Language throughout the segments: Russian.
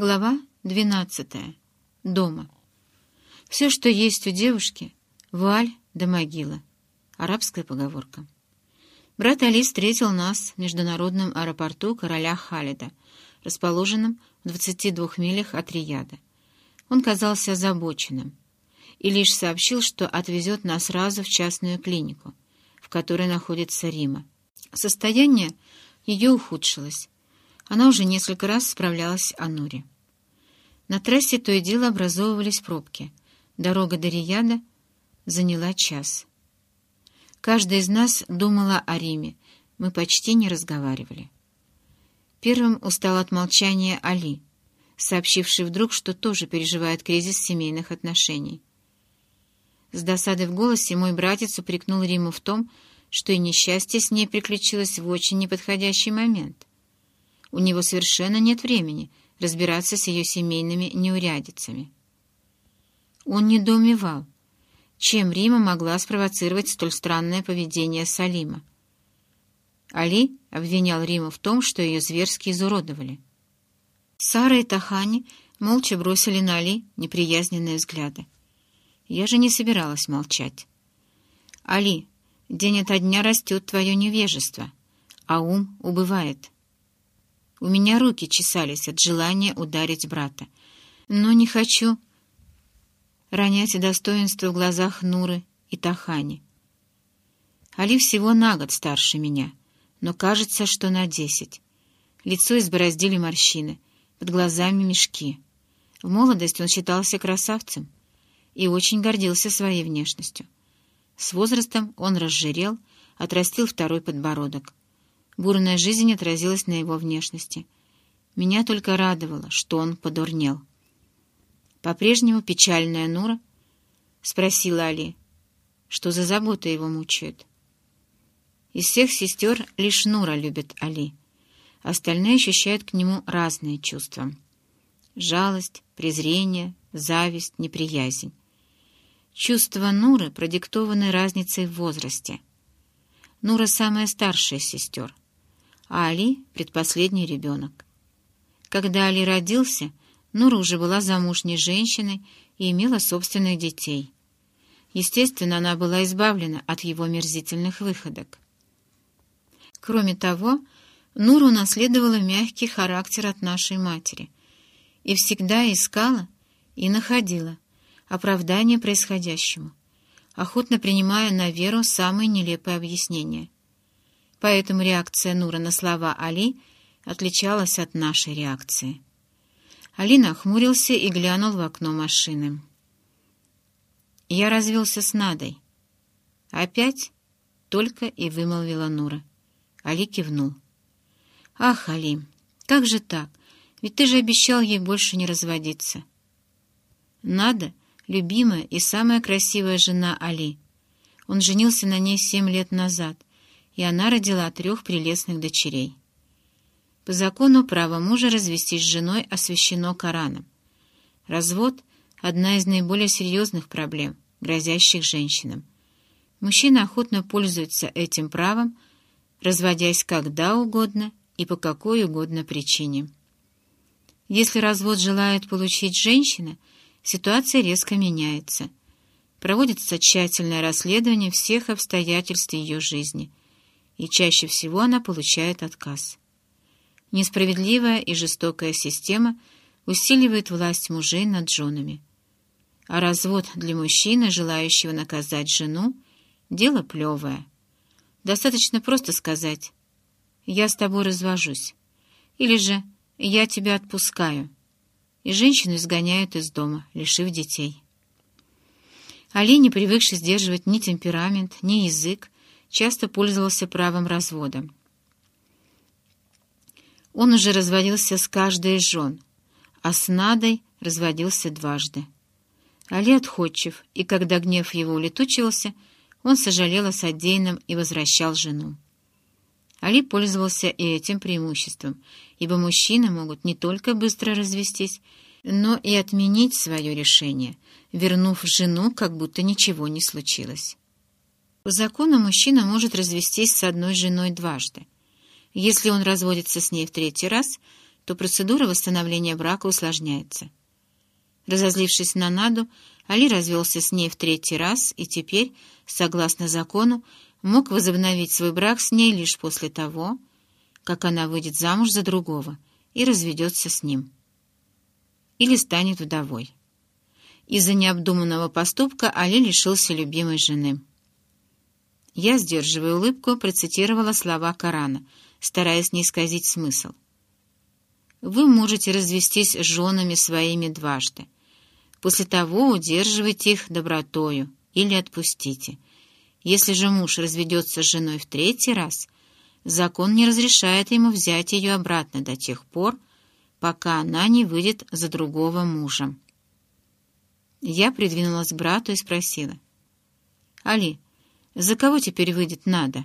Глава 12. Дома. Все, что есть у девушки, вуаль да могила. Арабская поговорка. Брат Али встретил нас в международном аэропорту короля Халида, расположенном в 22 милях от Рияда. Он казался озабоченным и лишь сообщил, что отвезет нас сразу в частную клинику, в которой находится Рима. Состояние ее ухудшилось, она уже несколько раз справлялась о Нуре. На трассе то и дело образовывались пробки. Дорога до Рияда заняла час. Каждая из нас думала о Риме. Мы почти не разговаривали. Первым устал от молчания Али, сообщивший вдруг, что тоже переживает кризис семейных отношений. С досадой в голосе мой братец упрекнул Риму в том, что и несчастье с ней приключилось в очень неподходящий момент. У него совершенно нет времени разбираться с ее семейными неурядицами. Он недоумевал, чем Рима могла спровоцировать столь странное поведение Салима. Али обвинял Риму в том, что ее зверски изуродовали. Сара и Тахани молча бросили на Али неприязненные взгляды. Я же не собиралась молчать. «Али, день ото дня растет твое невежество, а ум убывает». У меня руки чесались от желания ударить брата. Но не хочу ронять достоинство в глазах Нуры и Тахани. Али всего на год старше меня, но кажется, что на десять. Лицо избороздили морщины, под глазами мешки. В молодости он считался красавцем и очень гордился своей внешностью. С возрастом он разжирел, отрастил второй подбородок. Бурная жизнь отразилась на его внешности. Меня только радовало, что он подурнел. «По-прежнему печальная Нура?» — спросила Али. «Что за забота его мучает?» Из всех сестер лишь Нура любит Али. Остальные ощущают к нему разные чувства. Жалость, презрение, зависть, неприязнь. Чувства Нуры продиктованы разницей в возрасте. Нура самая старшая сестер — а Али — предпоследний ребенок. Когда Али родился, Нура уже была замужней женщиной и имела собственных детей. Естественно, она была избавлена от его мерзительных выходок. Кроме того, Нура унаследовала мягкий характер от нашей матери и всегда искала и находила оправдание происходящему, охотно принимая на веру самые нелепые объяснения — поэтому реакция Нура на слова Али отличалась от нашей реакции. Али нахмурился и глянул в окно машины. «Я развелся с Надой». «Опять?» — только и вымолвила Нура. Али кивнул. «Ах, Али, как же так? Ведь ты же обещал ей больше не разводиться». Нада — любимая и самая красивая жена Али. Он женился на ней семь лет назад, и она родила трех прелестных дочерей. По закону право мужа развестись с женой освящено Кораном. Развод — одна из наиболее серьезных проблем, грозящих женщинам. Мужчины охотно пользуются этим правом, разводясь когда угодно и по какой угодно причине. Если развод желает получить женщина, ситуация резко меняется. Проводится тщательное расследование всех обстоятельств ее жизни — и чаще всего она получает отказ. Несправедливая и жестокая система усиливает власть мужей над женами. А развод для мужчины, желающего наказать жену, дело плевое. Достаточно просто сказать «я с тобой развожусь» или же «я тебя отпускаю», и женщину изгоняют из дома, лишив детей. Али, не привыкший сдерживать ни темперамент, ни язык, часто пользовался правом развода. Он уже разводился с каждой из жен, а с Надой разводился дважды. Али отходчив, и когда гнев его улетучивался, он сожалел о содеянном и возвращал жену. Али пользовался и этим преимуществом, ибо мужчины могут не только быстро развестись, но и отменить свое решение, вернув жену, как будто ничего не случилось. По закону мужчина может развестись с одной женой дважды. Если он разводится с ней в третий раз, то процедура восстановления брака усложняется. Разозлившись на Наду, Али развелся с ней в третий раз и теперь, согласно закону, мог возобновить свой брак с ней лишь после того, как она выйдет замуж за другого и разведется с ним. Или станет вдовой. Из-за необдуманного поступка Али лишился любимой жены. Я, сдерживая улыбку, процитировала слова Корана, стараясь не исказить смысл. «Вы можете развестись с женами своими дважды. После того удерживайте их добротою или отпустите. Если же муж разведется с женой в третий раз, закон не разрешает ему взять ее обратно до тех пор, пока она не выйдет за другого мужа». Я придвинулась к брату и спросила. «Али, за кого теперь выйдет надо?»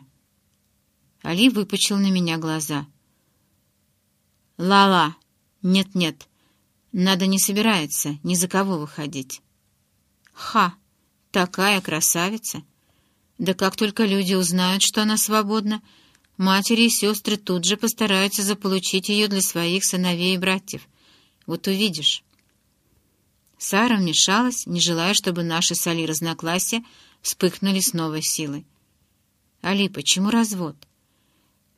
Али выпучил на меня глаза. «Ла-ла! Нет-нет, надо не собирается ни за кого выходить». «Ха! Такая красавица! Да как только люди узнают, что она свободна, матери и сестры тут же постараются заполучить ее для своих сыновей и братьев. Вот увидишь». Сара вмешалась, не желая, чтобы наши с Али разногласия вспыхнули с новой силой. «Али, почему развод?»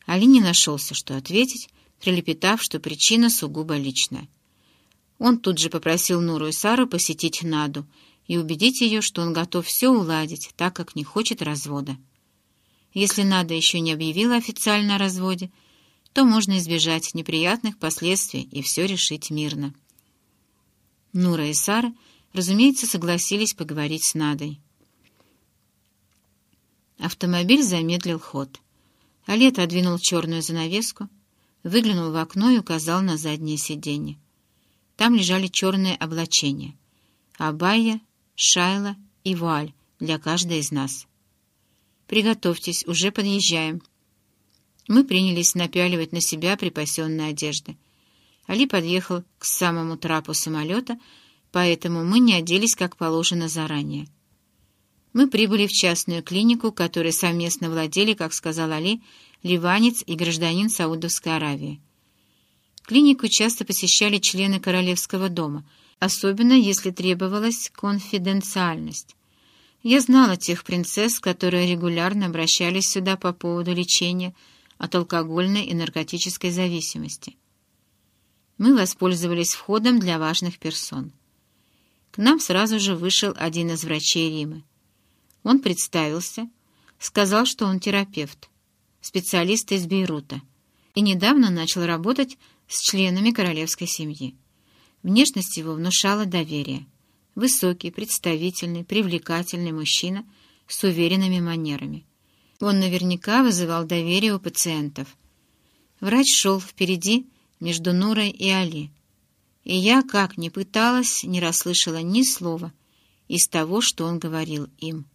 Али не нашелся, что ответить, прилепетав, что причина сугубо личная. Он тут же попросил Нуру и Сару посетить Наду и убедить ее, что он готов все уладить, так как не хочет развода. Если Нада еще не объявила официально о разводе, то можно избежать неприятных последствий и все решить мирно. Нура и Сара, разумеется, согласились поговорить с Надой. Автомобиль замедлил ход. Олет отодвинул черную занавеску, выглянул в окно и указал на заднее сиденье. Там лежали черные облачения — абайя, шайла и вуаль для каждой из нас. «Приготовьтесь, уже подъезжаем». Мы принялись напяливать на себя припасенные одежды. Али подъехал к самому трапу самолета, поэтому мы не оделись, как положено, заранее. Мы прибыли в частную клинику, которой совместно владели, как сказал Али, ливанец и гражданин Саудовской Аравии. Клинику часто посещали члены королевского дома, особенно если требовалась конфиденциальность. Я знала тех принцесс, которые регулярно обращались сюда по поводу лечения от алкогольной и наркотической зависимости мы воспользовались входом для важных персон. К нам сразу же вышел один из врачей Римы. Он представился, сказал, что он терапевт, специалист из Бейрута, и недавно начал работать с членами королевской семьи. Внешность его внушала доверие. Высокий, представительный, привлекательный мужчина с уверенными манерами. Он наверняка вызывал доверие у пациентов. Врач шел впереди, между Нурой и Али. И я, как ни пыталась, не расслышала ни слова из того, что он говорил им.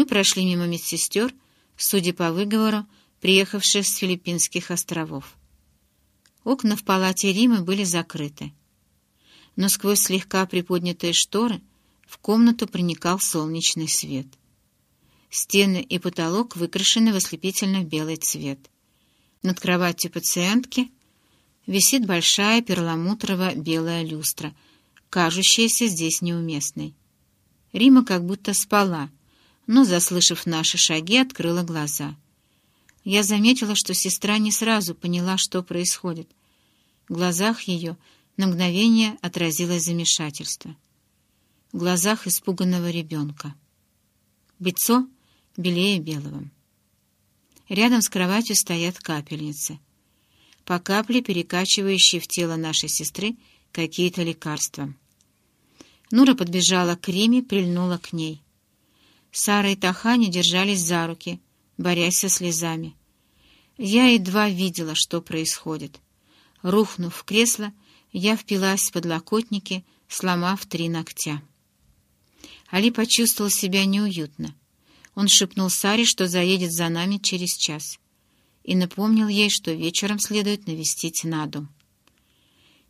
Мы прошли мимо медсестер, судя по выговору, приехавших с Филиппинских островов. Окна в палате Римы были закрыты. Но сквозь слегка приподнятые шторы в комнату проникал солнечный свет. Стены и потолок выкрашены в ослепительно белый цвет. Над кроватью пациентки висит большая перламутрово-белая люстра, кажущаяся здесь неуместной. Рима как будто спала, но, заслышав наши шаги, открыла глаза. Я заметила, что сестра не сразу поняла, что происходит. В глазах ее на мгновение отразилось замешательство. В глазах испуганного ребенка. Лицо белее белого. Рядом с кроватью стоят капельницы — по капле перекачивающие в тело нашей сестры какие-то лекарства. Нура подбежала к Риме, прильнула к ней. Сара и Тахани держались за руки, борясь со слезами. Я едва видела, что происходит. Рухнув в кресло, я впилась в подлокотники, сломав три ногтя. Али почувствовал себя неуютно. Он шепнул Саре, что заедет за нами через час и напомнил ей, что вечером следует навестить Наду.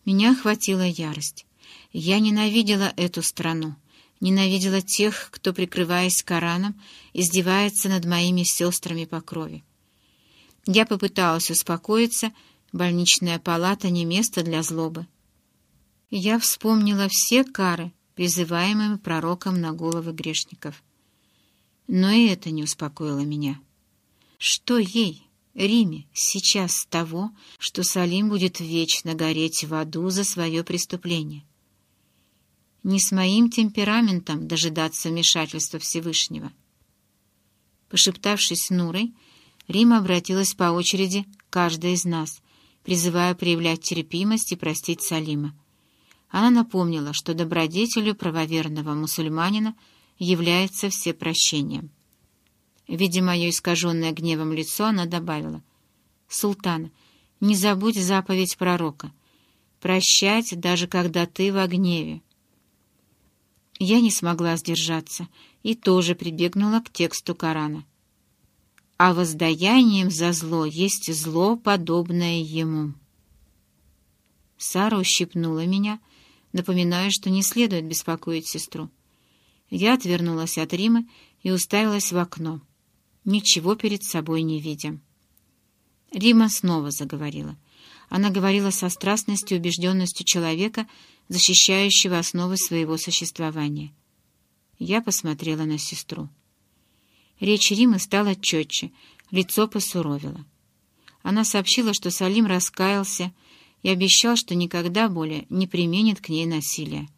Меня охватила ярость. Я ненавидела эту страну, ненавидела тех, кто, прикрываясь Кораном, издевается над моими сестрами по крови. Я попыталась успокоиться, Больничная палата не место для злобы. Я вспомнила все кары, призываемые пророком на головы грешников. Но и это не успокоило меня. Что ей, Риме, сейчас с того, что Салим будет вечно гореть в аду за свое преступление? Не с моим темпераментом дожидаться вмешательства Всевышнего. Пошептавшись с Нурой, Рима обратилась по очереди к каждой из нас, призывая проявлять терпимость и простить Салима. Она напомнила, что добродетелю правоверного мусульманина является всепрощением. Видя мое искаженное гневом лицо, она добавила, «Султан, не забудь заповедь пророка. Прощать, даже когда ты в гневе». Я не смогла сдержаться и тоже прибегнула к тексту Корана а воздаянием за зло есть зло, подобное ему. Сара ущипнула меня, напоминая, что не следует беспокоить сестру. Я отвернулась от Римы и уставилась в окно, ничего перед собой не видя. Рима снова заговорила. Она говорила со страстностью и убежденностью человека, защищающего основы своего существования. Я посмотрела на сестру. Речь Римы стала четче, лицо посуровило. Она сообщила, что Салим раскаялся и обещал, что никогда более не применит к ней насилия.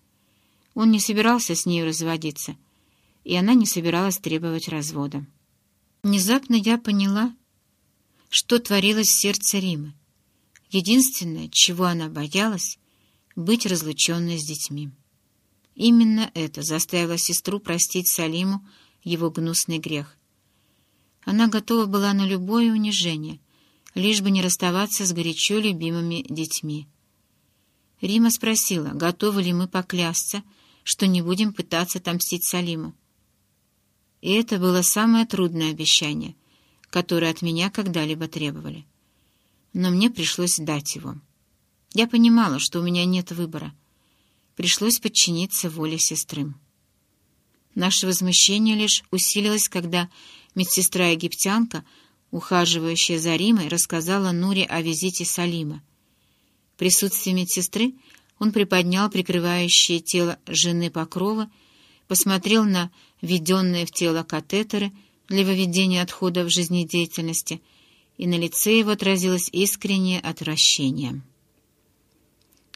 Он не собирался с нею разводиться, и она не собиралась требовать развода. Внезапно я поняла, что творилось в сердце Римы. Единственное, чего она боялась, — быть разлученной с детьми. Именно это заставило сестру простить Салиму его гнусный грех. Она готова была на любое унижение, лишь бы не расставаться с горячо любимыми детьми. Рима спросила, готовы ли мы поклясться, что не будем пытаться отомстить Салиму. И это было самое трудное обещание, которое от меня когда-либо требовали. Но мне пришлось дать его. Я понимала, что у меня нет выбора. Пришлось подчиниться воле сестры. Наше возмущение лишь усилилось, когда медсестра-египтянка, ухаживающая за Римой, рассказала Нуре о визите Салима. В присутствии медсестры он приподнял прикрывающее тело жены покрова, посмотрел на введенные в тело катетеры для выведения отходов жизнедеятельности, и на лице его отразилось искреннее отвращение.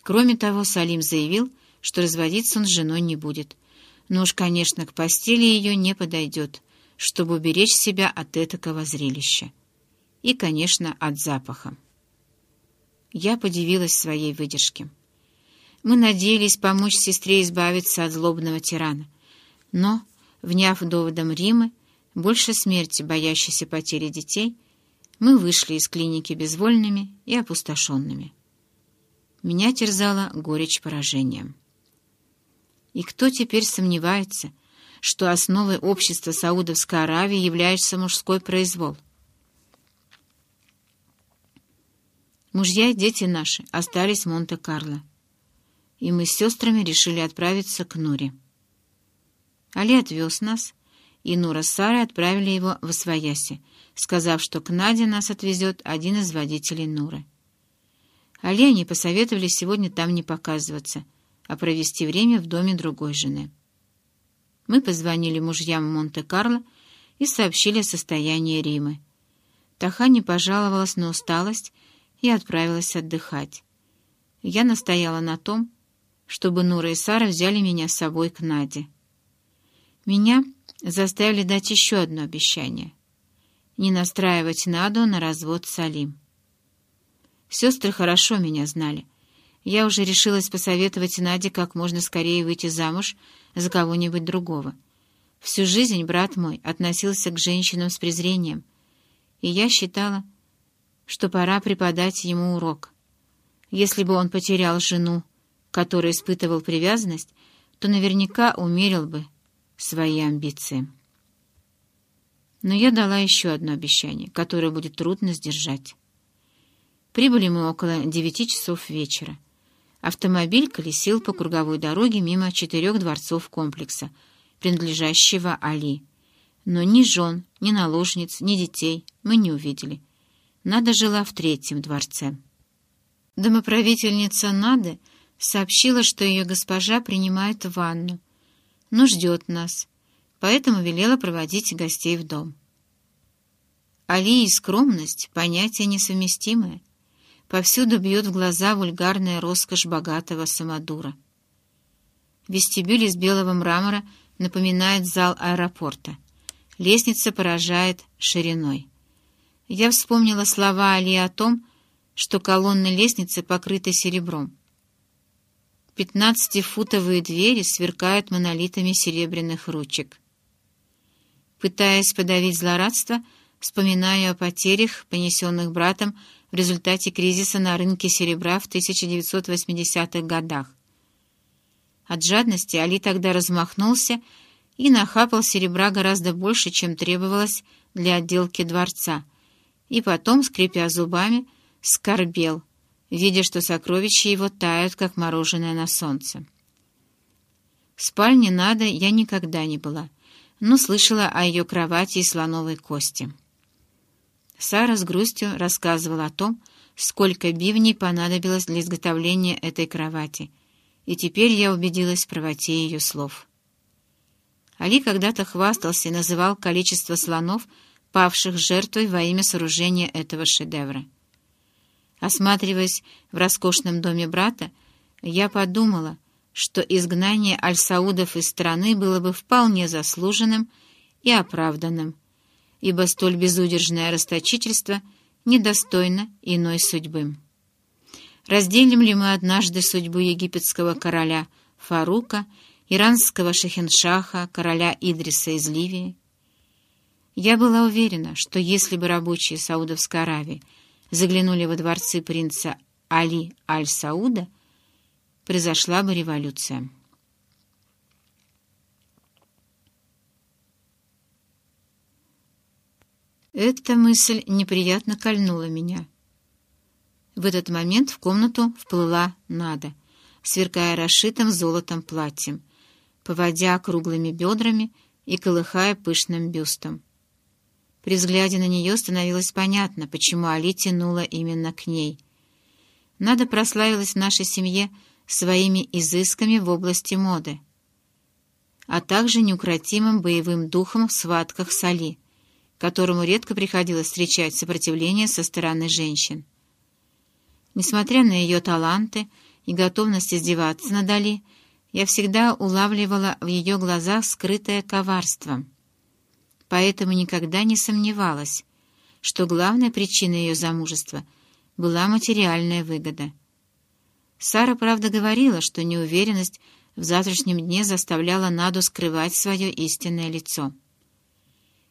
Кроме того, Салим заявил, что разводиться он с женой не будет — но уж, конечно, к постели ее не подойдет, чтобы уберечь себя от этакого зрелища. И, конечно, от запаха. Я подивилась своей выдержке. Мы надеялись помочь сестре избавиться от злобного тирана, но, вняв доводом Римы, больше смерти, боящейся потери детей, мы вышли из клиники безвольными и опустошенными. Меня терзала горечь поражения. И кто теперь сомневается, что основой общества Саудовской Аравии является мужской произвол? Мужья и дети наши остались в Монте-Карло, и мы с сестрами решили отправиться к Нуре. Али отвез нас, и Нура с Сарой отправили его в Освояси, сказав, что к Наде нас отвезет один из водителей Нуры. Они посоветовали сегодня там не показываться — а провести время в доме другой жены. Мы позвонили мужьям Монте-Карло и сообщили о состоянии Римы. Таха пожаловалась на усталость и отправилась отдыхать. Я настояла на том, чтобы Нура и Сара взяли меня с собой к Наде. Меня заставили дать еще одно обещание — не настраивать Наду на развод с Алим. Сестры хорошо меня знали — я уже решилась посоветовать Наде как можно скорее выйти замуж за кого-нибудь другого. Всю жизнь брат мой относился к женщинам с презрением, и я считала, что пора преподать ему урок. Если бы он потерял жену, которой испытывал привязанность, то наверняка умерил бы свои амбиции. Но я дала еще одно обещание, которое будет трудно сдержать. Прибыли мы около девяти часов вечера. Автомобиль колесил по круговой дороге мимо четырех дворцов комплекса, принадлежащего Али. Но ни жен, ни наложниц, ни детей мы не увидели. Надо жила в третьем дворце. Домоправительница Нады сообщила, что ее госпожа принимает ванну, но ждет нас, поэтому велела проводить гостей в дом. Али и скромность — понятие несовместимое. Повсюду бьет в глаза вульгарная роскошь богатого самодура. Вестибюль из белого мрамора напоминает зал аэропорта. Лестница поражает шириной. Я вспомнила слова Али о том, что колонны лестницы покрыты серебром. Пятнадцатифутовые двери сверкают монолитами серебряных ручек. Пытаясь подавить злорадство, вспоминаю о потерях, понесенных братом в результате кризиса на рынке серебра в 1980-х годах. От жадности Али тогда размахнулся и нахапал серебра гораздо больше, чем требовалось для отделки дворца, и потом, скрипя зубами, скорбел, видя, что сокровища его тают, как мороженое на солнце. В спальне Нада я никогда не была, но слышала о ее кровати и слоновой кости. Сара с грустью рассказывала о том, сколько бивней понадобилось для изготовления этой кровати, и теперь я убедилась в правоте ее слов. Али когда-то хвастался и называл количество слонов, павших жертвой во имя сооружения этого шедевра. Осматриваясь в роскошном доме брата, я подумала, что изгнание аль-Саудов из страны было бы вполне заслуженным и оправданным, ибо столь безудержное расточительство недостойно иной судьбы. Разделим ли мы однажды судьбу египетского короля Фарука, иранского шахеншаха, короля Идриса из Ливии? Я была уверена, что если бы рабочие Саудовской Аравии заглянули во дворцы принца Али Аль-Сауда, произошла бы революция. Эта мысль неприятно кольнула меня. В этот момент в комнату вплыла Нада, сверкая расшитым золотом платьем, поводя круглыми бедрами и колыхая пышным бюстом. При взгляде на нее становилось понятно, почему Али тянула именно к ней. Нада прославилась в нашей семье своими изысками в области моды, а также неукротимым боевым духом в схватках с Али — которому редко приходилось встречать сопротивление со стороны женщин. Несмотря на ее таланты и готовность издеваться над Али, я всегда улавливала в ее глазах скрытое коварство. Поэтому никогда не сомневалась, что главной причиной ее замужества была материальная выгода. Сара, правда, говорила, что неуверенность в завтрашнем дне заставляла Наду скрывать свое истинное лицо.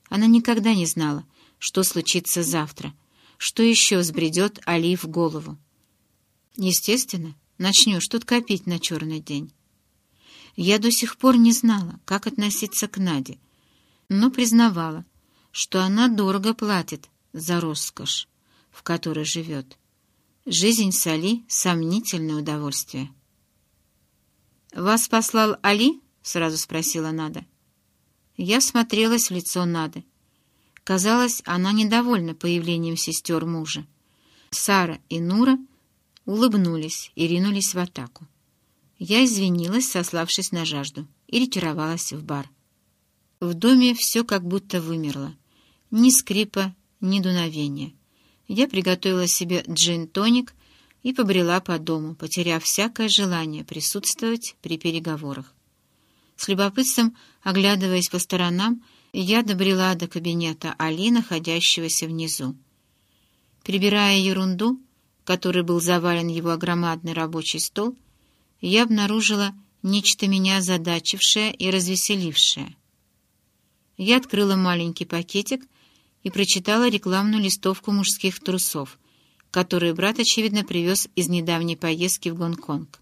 Она никогда не знала, что случится завтра, что еще взбредет Али в голову. Естественно, начнешь тут копить на черный день. Я до сих пор не знала, как относиться к Наде, но признавала, что она дорого платит за роскошь, в которой живет. Жизнь с Али — сомнительное удовольствие. «Вас послал Али?» — сразу спросила Нада. Я смотрелась в лицо Нады. Казалось, она недовольна появлением сестер мужа. Сара и Нура улыбнулись и ринулись в атаку. Я извинилась, сославшись на жажду, и ретировалась в бар. В доме все как будто вымерло. Ни скрипа, ни дуновения. Я приготовила себе джин-тоник и побрела по дому, потеряв всякое желание присутствовать при переговорах. С любопытством, оглядываясь по сторонам, я добрела до кабинета Али, находящегося внизу. Прибирая ерунду, который был завален его громадный рабочий стол, я обнаружила нечто меня задачившее и развеселившее. Я открыла маленький пакетик и прочитала рекламную листовку мужских трусов, которые брат, очевидно, привез из недавней поездки в Гонконг.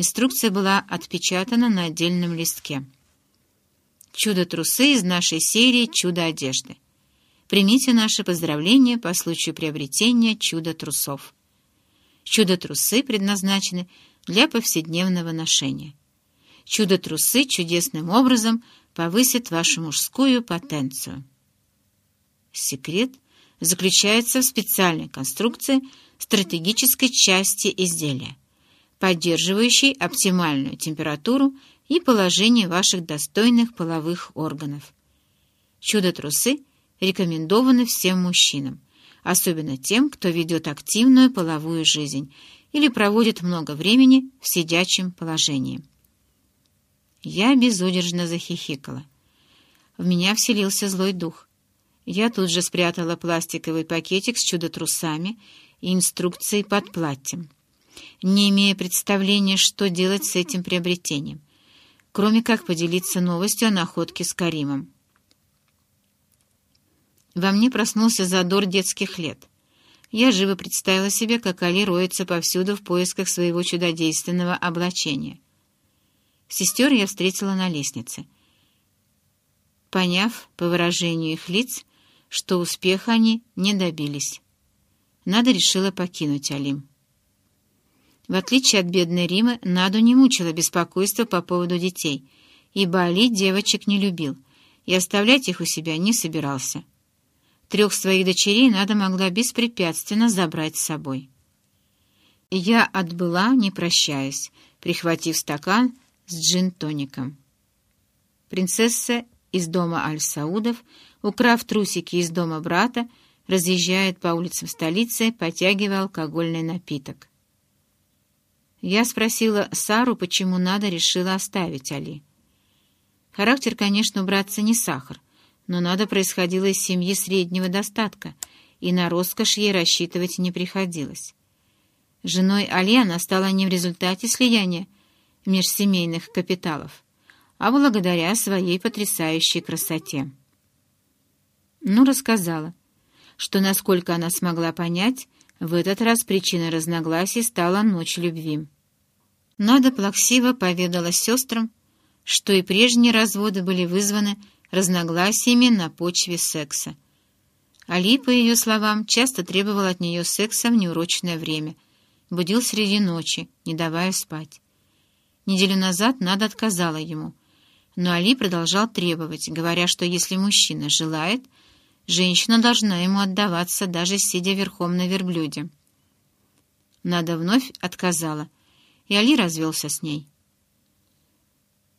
Инструкция была отпечатана на отдельном листке. «Чудо-трусы» из нашей серии «Чудо-одежды». Примите наши поздравления по случаю приобретения чудо-трусов. Чудо-трусы предназначены для повседневного ношения. Чудо-трусы чудесным образом повысят вашу мужскую потенцию. Секрет заключается в специальной конструкции стратегической части изделия, поддерживающей оптимальную температуру и положение ваших достойных половых органов. Чудо-трусы рекомендованы всем мужчинам, особенно тем, кто ведет активную половую жизнь или проводит много времени в сидячем положении. Я безудержно захихикала. В меня вселился злой дух. Я тут же спрятала пластиковый пакетик с чудо-трусами и инструкцией под платьем, не имея представления, что делать с этим приобретением, кроме как поделиться новостью о находке с Каримом. Во мне проснулся задор детских лет. Я живо представила себе, как Али роется повсюду в поисках своего чудодейственного облачения. Сестер я встретила на лестнице. Поняв по выражению их лиц, что успеха они не добились. Надо решила покинуть Алим. В отличие от бедной Римы, Наду не мучило беспокойство по поводу детей, ибо Али девочек не любил и оставлять их у себя не собирался. Трех своих дочерей Нада могла беспрепятственно забрать с собой. Я отбыла, не прощаясь, прихватив стакан с джин-тоником. Принцесса из дома Аль-Саудов, украв трусики из дома брата, разъезжает по улицам столицы, потягивая алкогольный напиток. Я спросила Сару, почему Нада решила оставить Али. Характер, конечно, у братца не сахар, но Нада происходила из семьи среднего достатка, и на роскошь ей рассчитывать не приходилось. Женой Али она стала не в результате слияния межсемейных капиталов, а благодаря своей потрясающей красоте. Ну, рассказала, что, насколько она смогла понять, в этот раз причиной разногласий стала ночь любви. Нада плаксиво поведала сестрам, что и прежние разводы были вызваны разногласиями на почве секса. Али, по ее словам, часто требовал от нее секса в неурочное время, будил среди ночи, не давая спать. Неделю назад Нада отказала ему, но Али продолжал требовать, говоря, что если мужчина желает, женщина должна ему отдаваться, даже сидя верхом на верблюде. Нада вновь отказала, и Али развелся с ней.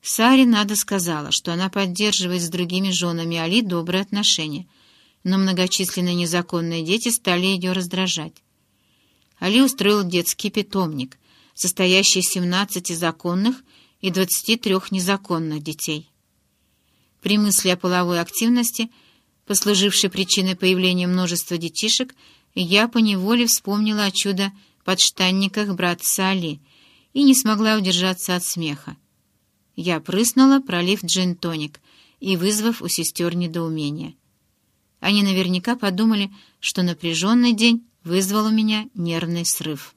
Саре надо сказала, что она поддерживает с другими женами Али добрые отношения, но многочисленные незаконные дети стали ее раздражать. Али устроил детский питомник, состоящий из 17 законных и 23 незаконных детей. При мысли о половой активности, послужившей причиной появления множества детишек, я поневоле вспомнила о чудо-подштанниках братца Али и не смогла удержаться от смеха. Я прыснула, пролив джин-тоник и вызвав у сестер недоумение. Они наверняка подумали, что напряженный день вызвал у меня нервный срыв.